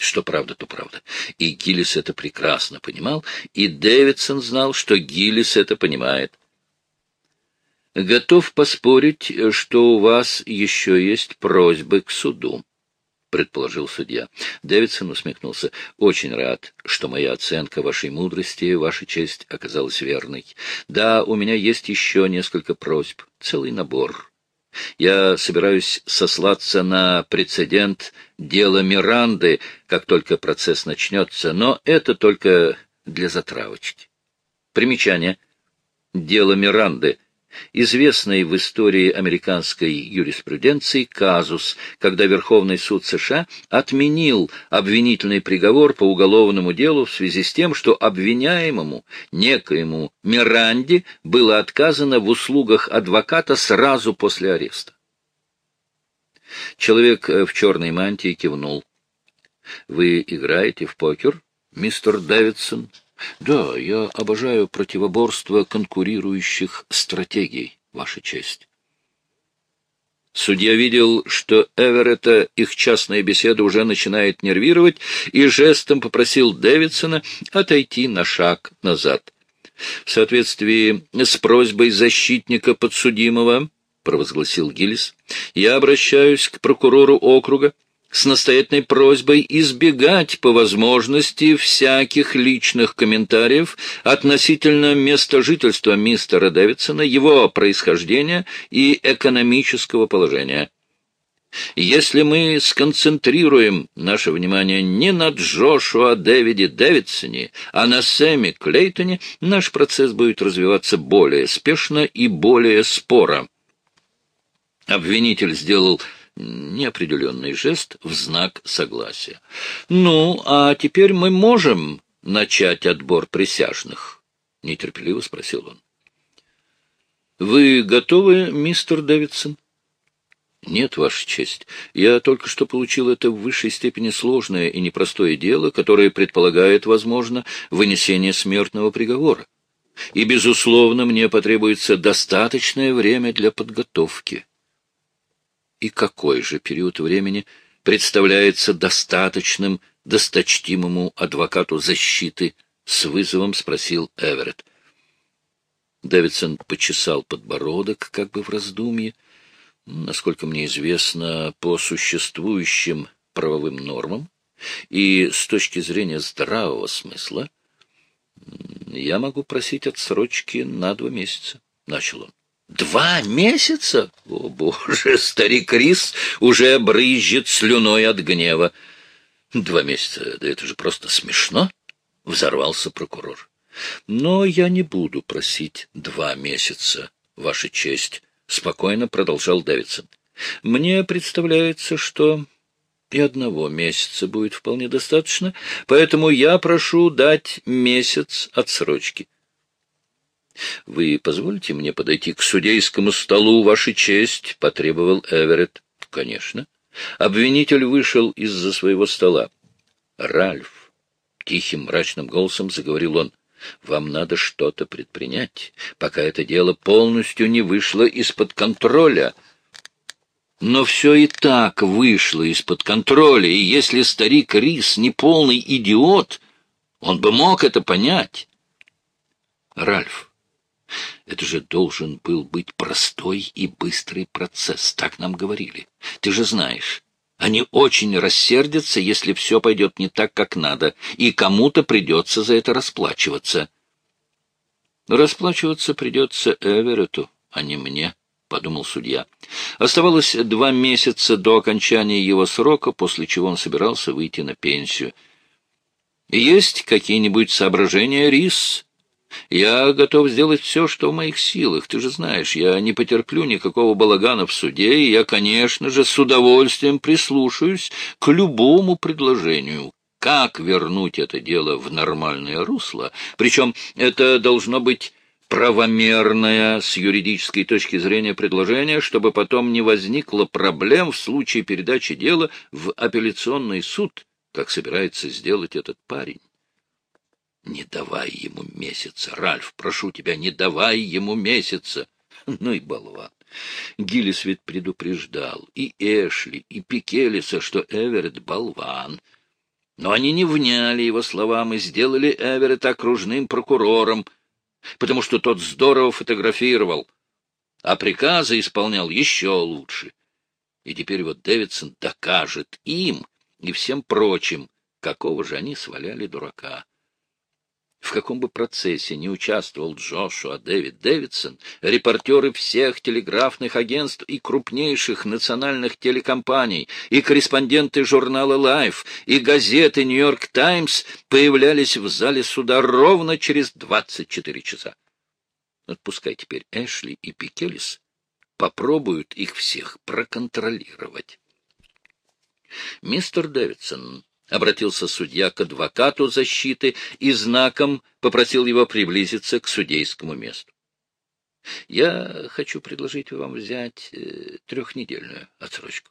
Что правда, то правда. И Гиллис это прекрасно понимал, и Дэвидсон знал, что Гиллис это понимает. Готов поспорить, что у вас еще есть просьбы к суду, — предположил судья. Дэвидсон усмехнулся. — Очень рад, что моя оценка вашей мудрости, ваша честь, оказалась верной. Да, у меня есть еще несколько просьб, целый набор. Я собираюсь сослаться на прецедент дела Миранды, как только процесс начнется, но это только для затравочки. Примечание. Дело Миранды — известный в истории американской юриспруденции казус, когда Верховный суд США отменил обвинительный приговор по уголовному делу в связи с тем, что обвиняемому, некоему Миранде, было отказано в услугах адвоката сразу после ареста. Человек в черной мантии кивнул. — Вы играете в покер, мистер Дэвидсон? Да, я обожаю противоборство конкурирующих стратегий, Ваша честь. Судья видел, что Эверетта их частная беседа уже начинает нервировать, и жестом попросил Дэвидсона отойти на шаг назад. В соответствии с просьбой защитника подсудимого, — провозгласил Гиллис, — я обращаюсь к прокурору округа, с настоятельной просьбой избегать по возможности всяких личных комментариев относительно места жительства мистера Дэвидсона, его происхождения и экономического положения. Если мы сконцентрируем наше внимание не на Джошуа Дэвиде Дэвидсоне, а на Сэме Клейтоне, наш процесс будет развиваться более спешно и более споро. Обвинитель сделал неопределенный жест в знак согласия. «Ну, а теперь мы можем начать отбор присяжных?» — нетерпеливо спросил он. «Вы готовы, мистер Дэвидсон?» «Нет, Ваша честь. Я только что получил это в высшей степени сложное и непростое дело, которое предполагает, возможно, вынесение смертного приговора. И, безусловно, мне потребуется достаточное время для подготовки» и какой же период времени представляется достаточным досточтимому адвокату защиты, с вызовом спросил Эверетт. Дэвидсон почесал подбородок, как бы в раздумье. Насколько мне известно, по существующим правовым нормам и с точки зрения здравого смысла, я могу просить отсрочки на два месяца, — начал он. Два месяца? О, боже, старик Рис уже брызжет слюной от гнева. Два месяца, да это же просто смешно, — взорвался прокурор. Но я не буду просить два месяца, Ваша честь, — спокойно продолжал Дэвидсон. Мне представляется, что и одного месяца будет вполне достаточно, поэтому я прошу дать месяц отсрочки. — Вы позволите мне подойти к судейскому столу, Ваша честь? — потребовал Эверетт. — Конечно. Обвинитель вышел из-за своего стола. — Ральф, — тихим мрачным голосом заговорил он, — вам надо что-то предпринять, пока это дело полностью не вышло из-под контроля. Но все и так вышло из-под контроля, и если старик Рис не полный идиот, он бы мог это понять. Ральф, это же должен был быть простой и быстрый процесс, так нам говорили. Ты же знаешь, они очень рассердятся, если все пойдет не так, как надо, и кому-то придется за это расплачиваться. Расплачиваться придется Эверету, а не мне, — подумал судья. Оставалось два месяца до окончания его срока, после чего он собирался выйти на пенсию. «Есть какие-нибудь соображения, Рис?» Я готов сделать все, что в моих силах. Ты же знаешь, я не потерплю никакого балагана в суде, и я, конечно же, с удовольствием прислушаюсь к любому предложению. Как вернуть это дело в нормальное русло? Причем это должно быть правомерное с юридической точки зрения предложение, чтобы потом не возникло проблем в случае передачи дела в апелляционный суд, как собирается сделать этот парень. Не давай ему месяца, Ральф, прошу тебя, не давай ему месяца. Ну и болван. Гиллис ведь предупреждал и Эшли, и Пикелиса, что Эверетт — болван. Но они не вняли его словам и сделали Эверетта окружным прокурором, потому что тот здорово фотографировал, а приказы исполнял еще лучше. И теперь вот Дэвидсон докажет им и всем прочим, какого же они сваляли дурака. В каком бы процессе не участвовал Джошуа Дэвид Дэвидсон, репортеры всех телеграфных агентств и крупнейших национальных телекомпаний, и корреспонденты журнала Life, и газеты «Нью-Йорк Таймс» появлялись в зале суда ровно через 24 часа. Отпускай теперь Эшли и Пикелис, попробуют их всех проконтролировать. Мистер Дэвидсон Обратился судья к адвокату защиты и знаком попросил его приблизиться к судейскому месту. Я хочу предложить вам взять э, трехнедельную отсрочку.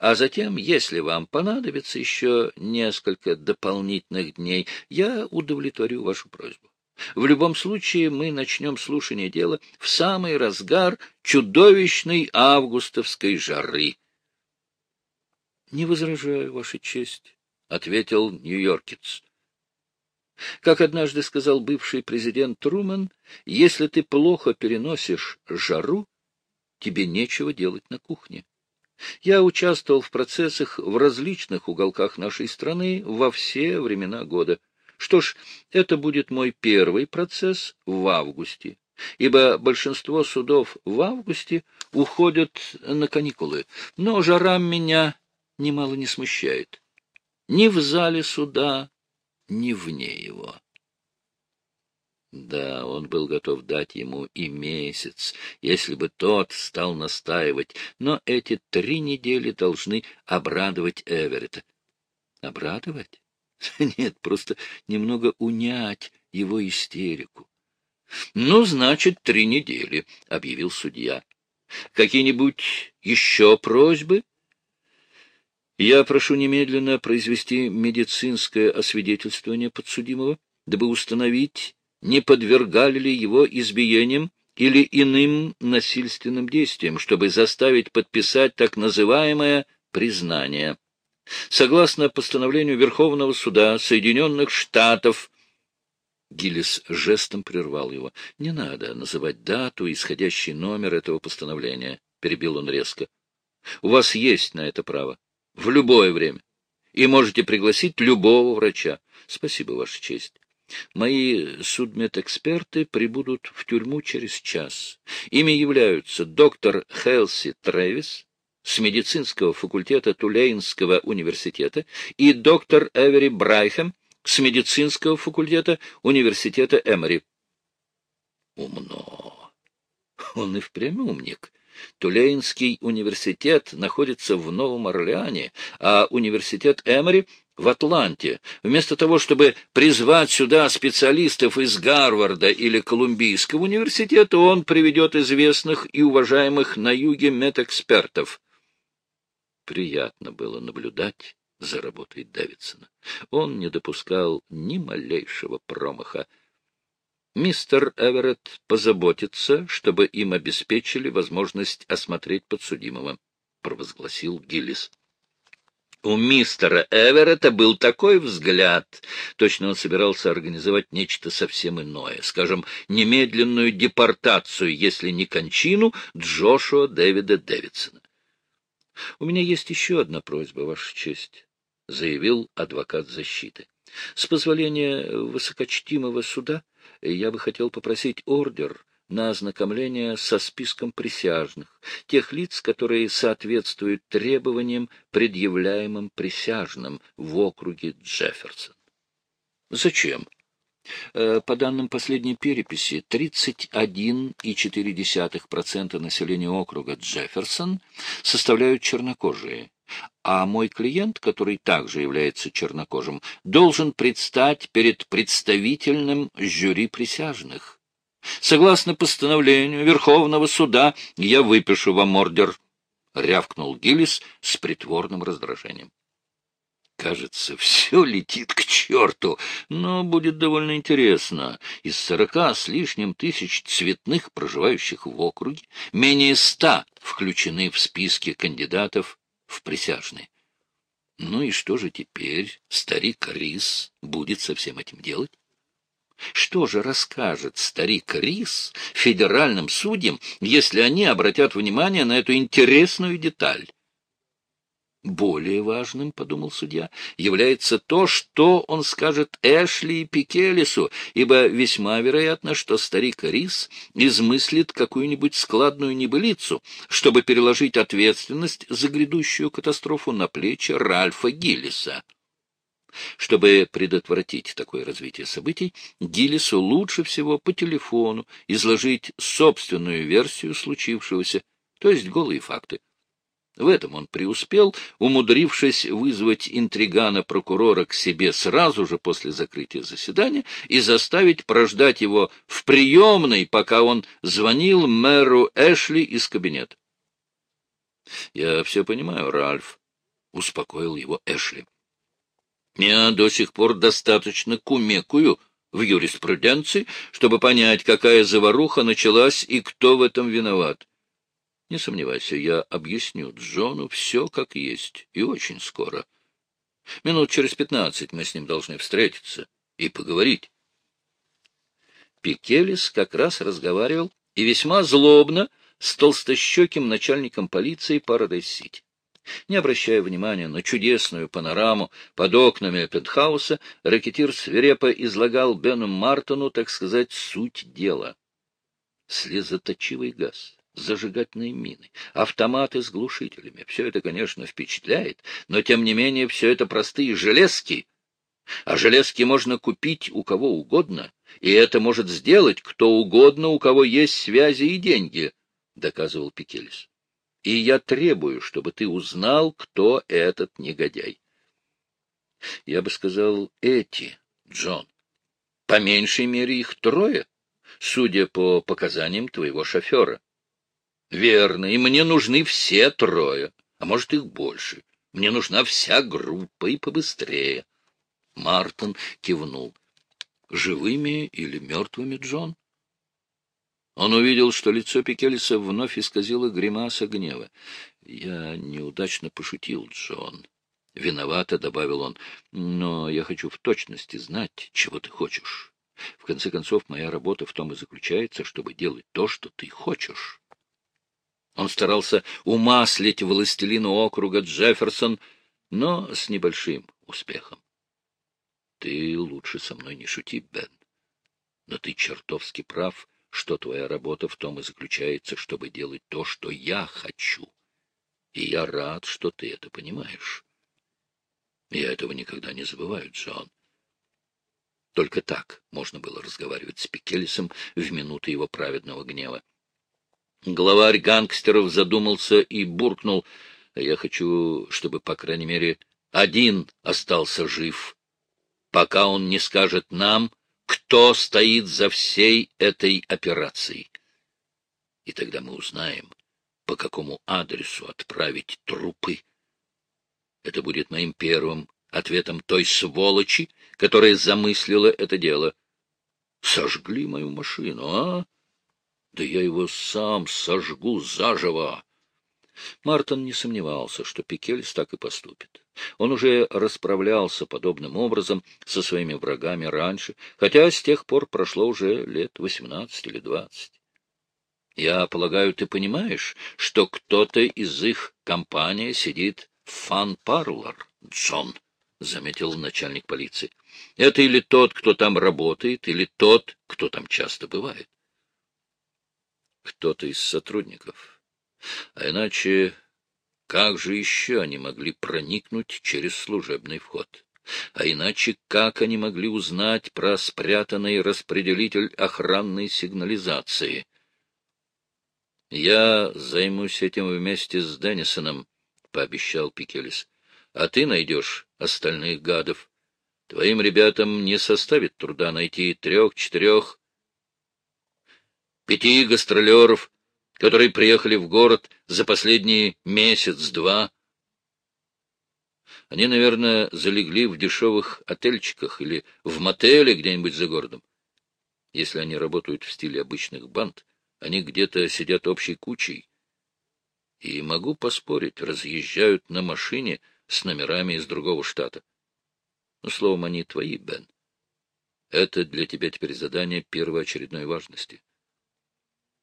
А затем, если вам понадобится еще несколько дополнительных дней, я удовлетворю вашу просьбу. В любом случае мы начнем слушание дела в самый разгар чудовищной августовской жары. — Не возражаю, Ваша честь. — ответил нью-йоркец. Как однажды сказал бывший президент Труман, если ты плохо переносишь жару, тебе нечего делать на кухне. Я участвовал в процессах в различных уголках нашей страны во все времена года. Что ж, это будет мой первый процесс в августе, ибо большинство судов в августе уходят на каникулы, но жара меня немало не смущает ни в зале суда, ни вне его. Да, он был готов дать ему и месяц, если бы тот стал настаивать, но эти три недели должны обрадовать Эверетта. Обрадовать? Нет, просто немного унять его истерику. — Ну, значит, три недели, — объявил судья. — Какие-нибудь еще просьбы? — я прошу немедленно произвести медицинское освидетельствование подсудимого, дабы установить, не подвергали ли его избиениям или иным насильственным действиям, чтобы заставить подписать так называемое признание. Согласно постановлению Верховного суда Соединенных Штатов, Гиллис жестом прервал его. — Не надо называть дату и исходящий номер этого постановления, — перебил он резко. — У вас есть на это право в любое время. И можете пригласить любого врача. Спасибо, Ваша честь. Мои судмедэксперты прибудут в тюрьму через час. Ими являются доктор Хелси Трэвис с медицинского факультета Тулейнского университета и доктор Эвери Брайхем с медицинского факультета университета Эмори. Умно. Он и впрямь умник. Тулейнский университет находится в Новом Орлеане, а университет Эмори в Атланте. Вместо того, чтобы призвать сюда специалистов из Гарварда или Колумбийского университета, он приведет известных и уважаемых на юге медэкспертов. Приятно было наблюдать за работой Дэвидсона. Он не допускал ни малейшего промаха. Мистер Эверетт позаботится, чтобы им обеспечили возможность осмотреть подсудимого, — провозгласил Гиллис. У мистера Эверетта был такой взгляд. Точно он собирался организовать нечто совсем иное, скажем, немедленную депортацию, если не кончину, Джошуа Дэвида Дэвидсона. — У меня есть еще одна просьба, Ваша честь, — заявил адвокат защиты. — С позволения высокочтимого суда я бы хотел попросить ордер на ознакомление со списком присяжных, тех лиц, которые соответствуют требованиям, предъявляемым присяжным в округе Джефферсон. Зачем? Э, по данным последней переписи, 31,4% населения округа Джефферсон составляют чернокожие, а мой клиент, который также является чернокожим, должен предстать перед представительным жюри присяжных. Согласно постановлению Верховного суда, я выпишу вам ордер, — рявкнул Гиллис с притворным раздражением. Кажется, все летит к черту, но будет довольно интересно. Из сорока с лишним тысяч цветных, проживающих в округе, менее ста включены в списки кандидатов в присяжные. Ну и что же теперь старик Рис будет со всем этим делать? Что же расскажет старик Рис федеральным судьям, если они обратят внимание на эту интересную деталь? Более важным, — подумал судья, — является то, что он скажет Эшли и Пикелису, ибо весьма вероятно, что старик Рис измыслит какую-нибудь складную небылицу, чтобы переложить ответственность за грядущую катастрофу на плечи Ральфа Гиллиса. Чтобы предотвратить такое развитие событий, Гиллису лучше всего по телефону изложить собственную версию случившегося, то есть голые факты. В этом он преуспел, умудрившись вызвать интригана-прокурора к себе сразу же после закрытия заседания и заставить прождать его в приемной, пока он звонил мэру Эшли из кабинета. — Я все понимаю, Ральф, — успокоил его Эшли. — Я до сих пор достаточно кумекую в юриспруденции, чтобы понять, какая заваруха началась и кто в этом виноват. Не сомневайся, я объясню Джону все как есть, и очень скоро. Минут через пятнадцать мы с ним должны встретиться и поговорить. Пикелис как раз разговаривал и весьма злобно с толстощеким начальником полиции Парадайз-Сити. Не обращая внимания на чудесную панораму под окнами пентхауса, ракетир свирепо излагал Бену Мартону, так сказать, суть дела. Слезоточивый газ зажигательные мины, автоматы с глушителями. Все это, конечно, впечатляет, но, тем не менее, все это простые железки. А железки можно купить у кого угодно, и это может сделать кто угодно, у кого есть связи и деньги, — доказывал Пикелис. И я требую, чтобы ты узнал, кто этот негодяй. Я бы сказал, эти, Джон. По меньшей мере их трое, судя по показаниям твоего шофера. — Верно, и мне нужны все трое, а может, их больше. Мне нужна вся группа, и побыстрее. Мартин кивнул. — Живыми или мертвыми, Джон? Он увидел, что лицо Пикелиса вновь исказило гримаса гнева. — Я неудачно пошутил, Джон. Виновато, — добавил он, — но я хочу в точности знать, чего ты хочешь. В конце концов, моя работа в том и заключается, чтобы делать то, что ты хочешь. Он старался умаслить властелину округа Джефферсон, но с небольшим успехом. — Ты лучше со мной не шути, Бен. Но ты чертовски прав, что твоя работа в том и заключается, чтобы делать то, что я хочу. И я рад, что ты это понимаешь. Я этого никогда не забываю, Джон. Только так можно было разговаривать с Пикелисом в минуты его праведного гнева. Главарь гангстеров задумался и буркнул. Я хочу, чтобы, по крайней мере, один остался жив, пока он не скажет нам, кто стоит за всей этой операцией. И тогда мы узнаем, по какому адресу отправить трупы. Это будет моим первым ответом той сволочи, которая замыслила это дело. Сожгли мою машину, а? Да я его сам сожгу заживо. Мартин не сомневался, что Пикельс так и поступит. Он уже расправлялся подобным образом со своими врагами раньше, хотя с тех пор прошло уже лет восемнадцать или двадцать. Я полагаю, ты понимаешь, что кто-то из их компании сидит в фан-парлор, Джон, — заметил начальник полиции. Это или тот, кто там работает, или тот, кто там часто бывает кто-то из сотрудников. А иначе как же еще они могли проникнуть через служебный вход? А иначе как они могли узнать про спрятанный распределитель охранной сигнализации? «Я займусь этим вместе с Деннисоном», — пообещал Пикелис. «А ты найдешь остальных гадов. Твоим ребятам не составит труда найти трех-четырех пяти гастролеров, которые приехали в город за последние месяц-два. Они, наверное, залегли в дешевых отельчиках или в мотеле где-нибудь за городом. Если они работают в стиле обычных банд, они где-то сидят общей кучей. И могу поспорить, разъезжают на машине с номерами из другого штата. Ну, словом, они твои, Бен. Это для тебя теперь задание первоочередной важности.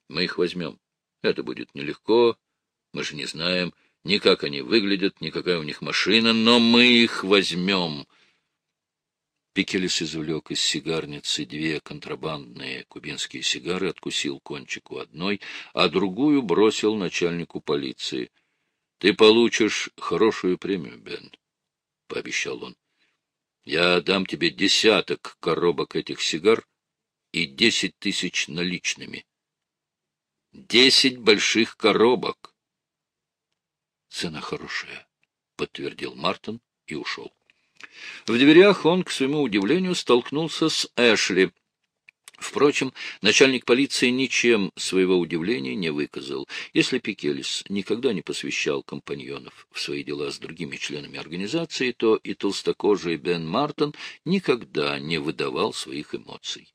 Мы их возьмем. Это будет нелегко. Мы же не знаем ни как они выглядят, ни какая у них машина, но мы их возьмем. Пикелес извлек из сигарницы две контрабандные кубинские сигары, откусил кончик у одной, а другую бросил начальнику полиции. — Ты получишь хорошую премию, Бен, — пообещал он. — Я дам тебе десяток коробок этих сигар и десять тысяч наличными. Десять больших коробок. — Цена хорошая, — подтвердил Мартин и ушел. В дверях он, к своему удивлению, столкнулся с Эшли. Впрочем, начальник полиции ничем своего удивления не выказал. Если Пикелис никогда не посвящал компаньонов в свои дела с другими членами организации, то и толстокожий Бен Мартон никогда не выдавал своих эмоций. —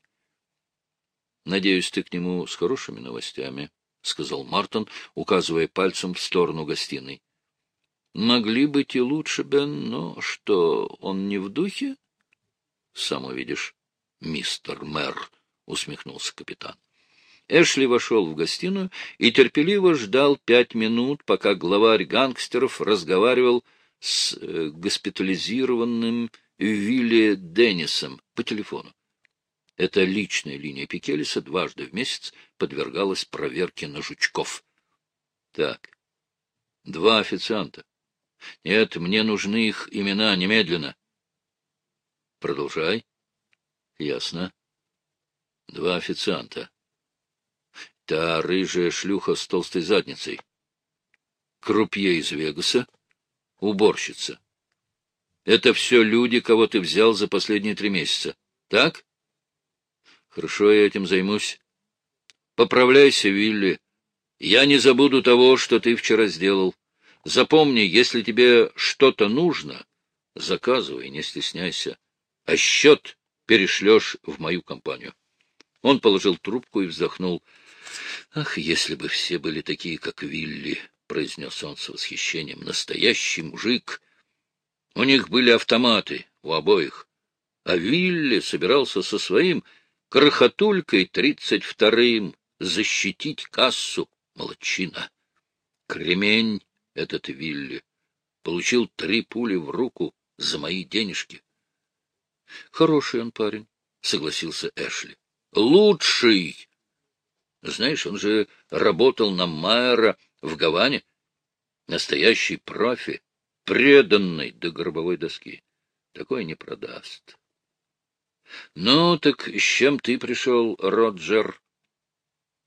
Надеюсь, ты к нему с хорошими новостями, — сказал Мартон, указывая пальцем в сторону гостиной. Могли быть и лучше, Бен, но что, он не в духе? — Сам увидишь, мистер мэр, — усмехнулся капитан. Эшли вошел в гостиную и терпеливо ждал пять минут, пока главарь гангстеров разговаривал с э, госпитализированным Вилли Деннисом по телефону. Эта личная линия Пикелиса дважды в месяц подвергалась проверке на жучков. Так, два официанта, нет, мне нужны их имена немедленно. Продолжай. Ясно. Два официанта. Та рыжая шлюха с толстой задницей. Крупье из Вегаса. Уборщица. Это все люди, кого ты взял за последние три месяца. Так? Хорошо, я этим займусь. Поправляйся, Вилли. Я не забуду того, что ты вчера сделал. Запомни, если тебе что-то нужно, заказывай, не стесняйся, а счет перешлешь в мою компанию. Он положил трубку и вздохнул. — Ах, если бы все были такие, как Вилли, — произнес он с восхищением, — настоящий мужик. У них были автоматы, у обоих. А Вилли собирался со своим крохотулькой тридцать вторым защитить кассу. Молодчина. Кремень этот Вилли, получил три пули в руку за мои денежки. — Хороший он парень, — согласился Эшли. — Лучший! Знаешь, он же работал на Майера в Гаване. Настоящий профи, преданный до гробовой доски. Такой не продаст. — Ну, так с чем ты пришел, Роджер?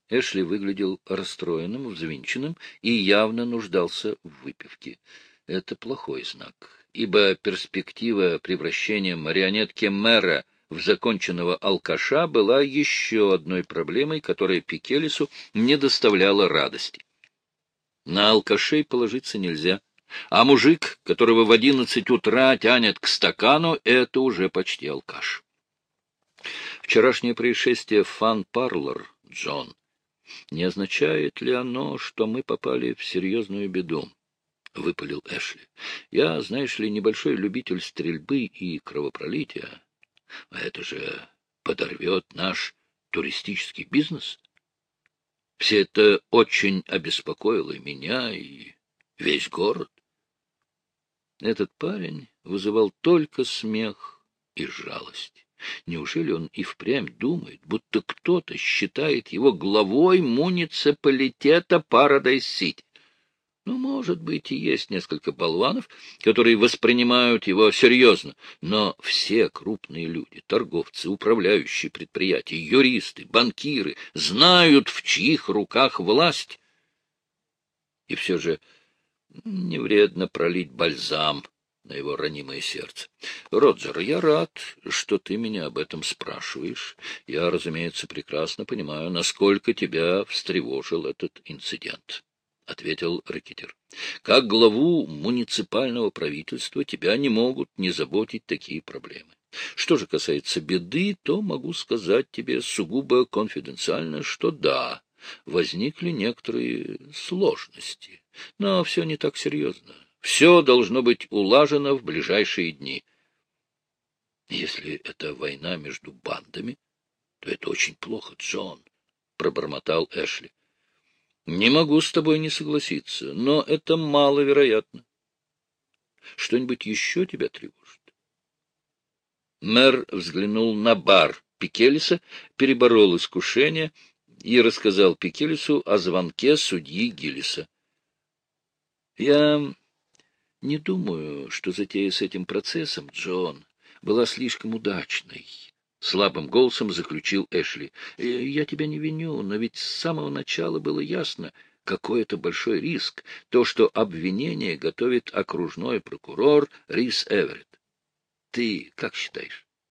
Эшли выглядел расстроенным, взвинченным и явно нуждался в выпивке. Это плохой знак, ибо перспектива превращения марионетки мэра в законченного алкаша была еще одной проблемой, которая Пикелису не доставляла радости. На алкашей положиться нельзя, а мужик, которого в одиннадцать утра тянет к стакану, это уже почти алкаш. Вчерашнее происшествие в фан-парлор, Джон, не означает ли оно, что мы попали в серьезную беду? — выпалил Эшли. — Я, знаешь ли, небольшой любитель стрельбы и кровопролития. А это же подорвет наш туристический бизнес. Все это очень обеспокоило меня и весь город. Этот парень вызывал только смех и жалость. Неужели он и впрямь думает, будто кто-то считает его главой муниципалитета Парадайз-Сити? Ну, может быть, и есть несколько болванов, которые воспринимают его серьезно, но все крупные люди, торговцы, управляющие предприятия, юристы, банкиры, знают, в чьих руках власть. И все же не вредно пролить бальзам на его ранимое сердце. — Роджер, я рад, что ты меня об этом спрашиваешь. Я, разумеется, прекрасно понимаю, насколько тебя встревожил этот инцидент, — ответил рэкетир. — Как главу муниципального правительства тебя не могут не заботить такие проблемы. Что же касается беды, то могу сказать тебе сугубо конфиденциально, что да, возникли некоторые сложности, но все не так серьезно Все должно быть улажено в ближайшие дни. Если это война между бандами, то это очень плохо, Джон, — пробормотал Эшли. Не могу с тобой не согласиться, но это маловероятно. Что-нибудь еще тебя тревожит? Мэр взглянул на бар Пикелиса, переборол искушение и рассказал Пикелису о звонке судьи Гиллиса. — Я не думаю, что затея с этим процессом, Джон, была слишком удачной. — слабым голосом заключил Эшли. — Я тебя не виню, но ведь с самого начала было ясно, какой это большой риск, то, что обвинение готовит окружной прокурор Рис Эверетт. Ты как считаешь?